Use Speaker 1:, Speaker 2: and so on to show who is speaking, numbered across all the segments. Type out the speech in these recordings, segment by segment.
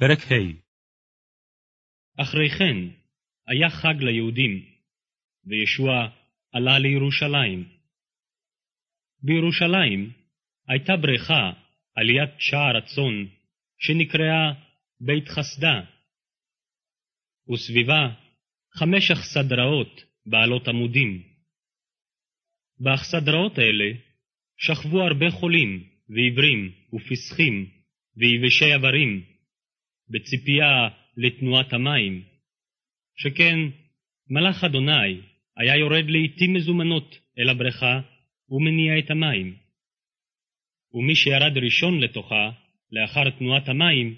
Speaker 1: פרק ה'
Speaker 2: אחרי כן היה חג ליהודים, וישוע עלה לירושלים. בירושלים הייתה בריכה על יד שער הצאן, שנקראה בית חסדה, וסביבה חמש אכסדראות בעלות עמודים. באכסדראות האלה שכבו הרבה חולים, ועיוורים, ופסחים, ויבשי איברים, בציפייה לתנועת המים, שכן מלאך אדוני היה יורד לעתים מזומנות אל הבריכה ומניע את המים. ומי שירד ראשון לתוכה, לאחר תנועת המים,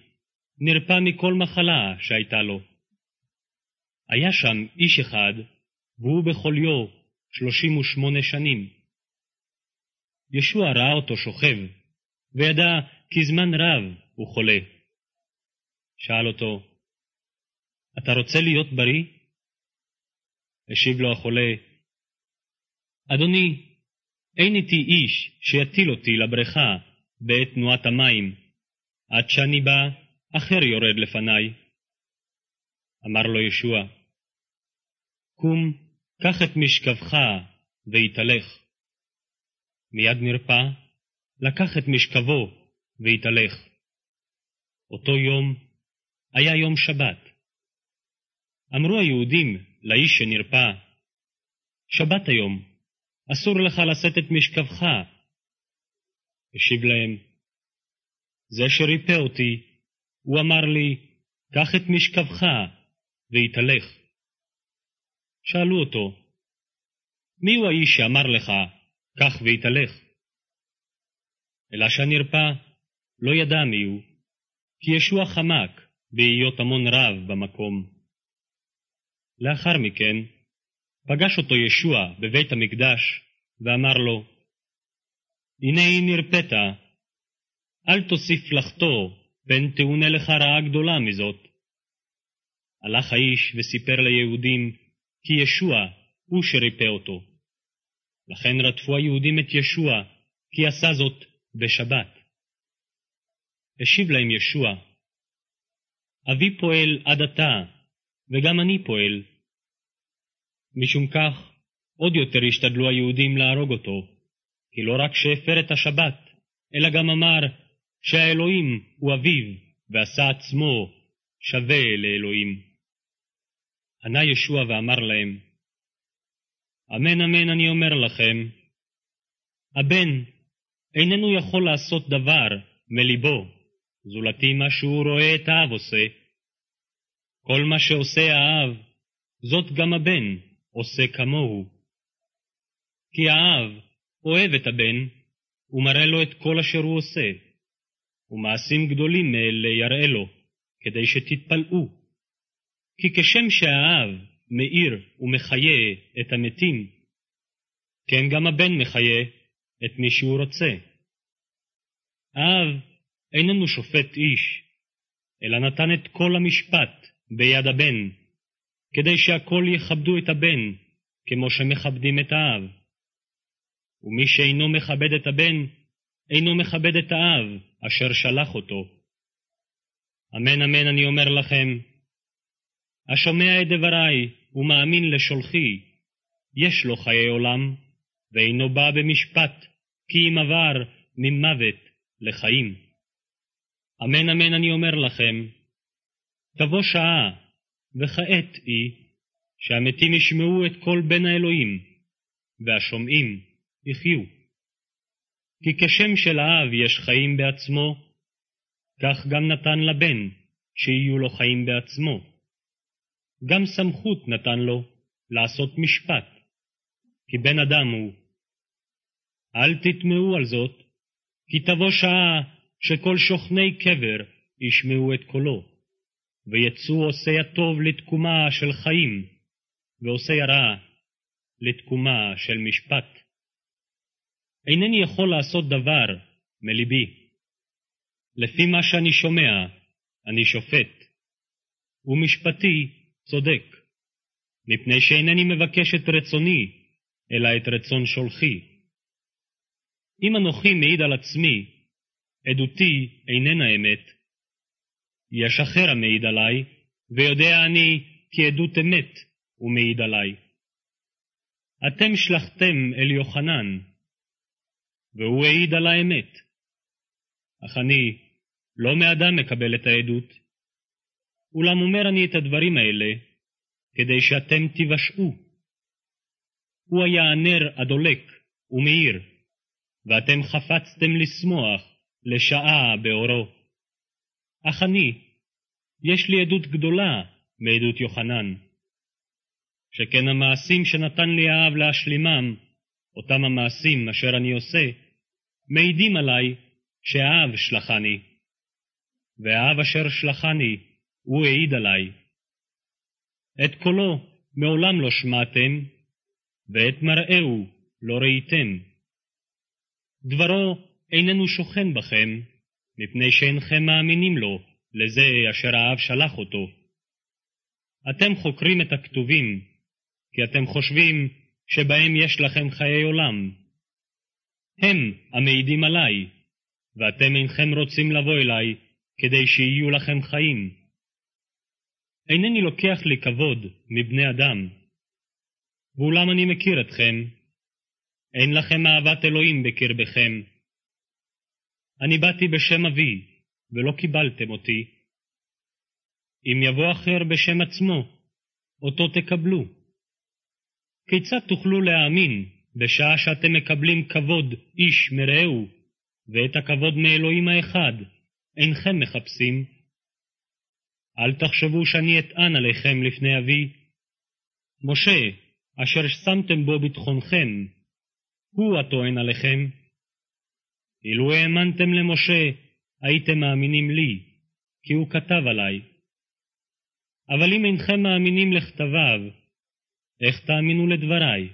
Speaker 2: נרפא מכל מחלה שהייתה לו. היה שם איש אחד, והוא בחוליו שלושים ושמונה שנים. ישוע ראה אותו שוכב, וידע כי זמן רב הוא חולה. שאל אותו, אתה רוצה להיות בריא? השיב לו החולה, אדוני, אין איתי איש שיטיל אותי לבריכה בעת תנועת המים, עד שאני בא, אחר יורד לפניי. אמר לו ישוע, קום, קח את משכבך והתהלך. מיד נרפא, לקח את משכבו והתהלך. אותו יום היה יום שבת. אמרו היהודים לאיש שנרפא, שבת היום, אסור לך לשאת את משכבך. השיב להם, זה שריפא אותי, הוא אמר לי, קח את משכבך והתהלך. שאלו אותו, מי הוא האיש שאמר לך, קח והתהלך? אלא שהנרפא לא ידע מיהו, כי ישוע חמק בהיות המון רב במקום. לאחר מכן, פגש אותו ישוע בבית המקדש, ואמר לו, הנה נרפאת, אל תוסיף לחטוא, פן תאונה לך רעה גדולה מזאת. הלך האיש וסיפר ליהודים, כי ישוע הוא שריפא אותו. לכן רדפו היהודים את ישוע, כי עשה זאת בשבת. השיב להם ישוע, אבי פועל עד עתה, וגם אני פועל. משום כך, עוד יותר השתדלו היהודים להרוג אותו, כי לא רק שהפר את השבת, אלא גם אמר שהאלוהים הוא אביו, ועשה עצמו שווה לאלוהים. ענה ישוע ואמר להם, אמן אמן אני אומר לכם, הבן איננו יכול לעשות דבר מליבו, זולתי מה שהוא רואה את האב עושה. כל מה שעושה האב, זאת גם הבן עושה כמוהו. כי האב אוהב את הבן, ומראה לו את כל אשר הוא עושה, ומעשים גדולים מאלה יראה לו, כדי שתתפלאו. כי כשם שהאב מאיר ומחיה את המתים, כן גם הבן מחיה את מי שהוא רוצה. האב איננו שופט איש, אלא נתן את כל המשפט ביד הבן, כדי שהכל יכבדו את הבן, כמו שמכבדים את האב. ומי שאינו מכבד את הבן, אינו מכבד את האב, אשר שלח אותו. אמן אמן אני אומר לכם, השומע את דברי ומאמין לשולחי, יש לו חיי עולם, ואינו בא במשפט, כי אם עבר ממוות לחיים. אמן אמן אני אומר לכם, תבוא שעה, וכעת היא, שהמתים ישמעו את קול בן האלוהים, והשומעים יחיו. כי כשם שלאב יש חיים בעצמו, כך גם נתן לבן שיהיו לו חיים בעצמו. גם סמכות נתן לו לעשות משפט, כי בן אדם הוא. אל תטמעו על זאת, כי תבוא שעה שכל שוכני קבר ישמעו את קולו, ויצאו עושי הטוב לתקומה של חיים, ועושי הרע לתקומה של משפט. אינני יכול לעשות דבר מליבי. לפי מה שאני שומע, אני שופט, ומשפטי צודק, מפני שאינני מבקש את רצוני, אלא את רצון שולחי. אם אנוכי מעיד על עצמי, עדותי איננה אמת, יש אחר המעיד עלי, ויודע אני כי עדות אמת הוא מעיד עלי. אתם שלחתם אל יוחנן, והוא העיד על האמת. אך אני לא מאדם מקבל את העדות, אולם אומר אני את הדברים האלה, כדי שאתם תיוושעו. הוא היה הנר הדולק ומאיר, ואתם חפצתם לשמוח לשעה באורו. אך אני, יש לי עדות גדולה מעדות יוחנן, שכן המעשים שנתן לי האב להשלימם, אותם המעשים אשר אני עושה, מעידים עלי שהאב שלחני. והאב אשר שלחני, הוא העיד עלי. את קולו מעולם לא שמעתם, ואת מראהו לא ראיתם. דברו איננו שוכן בכם, מפני שאינכם מאמינים לו, לזה אשר האב שלח אותו. אתם חוקרים את הכתובים, כי אתם חושבים שבהם יש לכם חיי עולם. הם המעידים עליי, ואתם אינכם רוצים לבוא אליי כדי שיהיו לכם חיים. אינני לוקח לי כבוד מבני אדם, ואולם אני מכיר אתכם, אין לכם אהבת אלוהים בקרבכם. אני באתי בשם אבי, ולא קיבלתם אותי. אם יבוא אחר בשם עצמו, אותו תקבלו. כיצד תוכלו להאמין בשעה שאתם מקבלים כבוד איש מרעהו, ואת הכבוד מאלוהים האחד אינכם מחפשים? אל תחשבו שאני אטען עליכם לפני אבי. משה, אשר שמתם בו ביטחונכם, הוא הטוען עליכם. אילו האמנתם למשה, הייתם מאמינים לי, כי הוא כתב עלי. אבל אם אינכם מאמינים לכתביו, איך תאמינו לדבריי?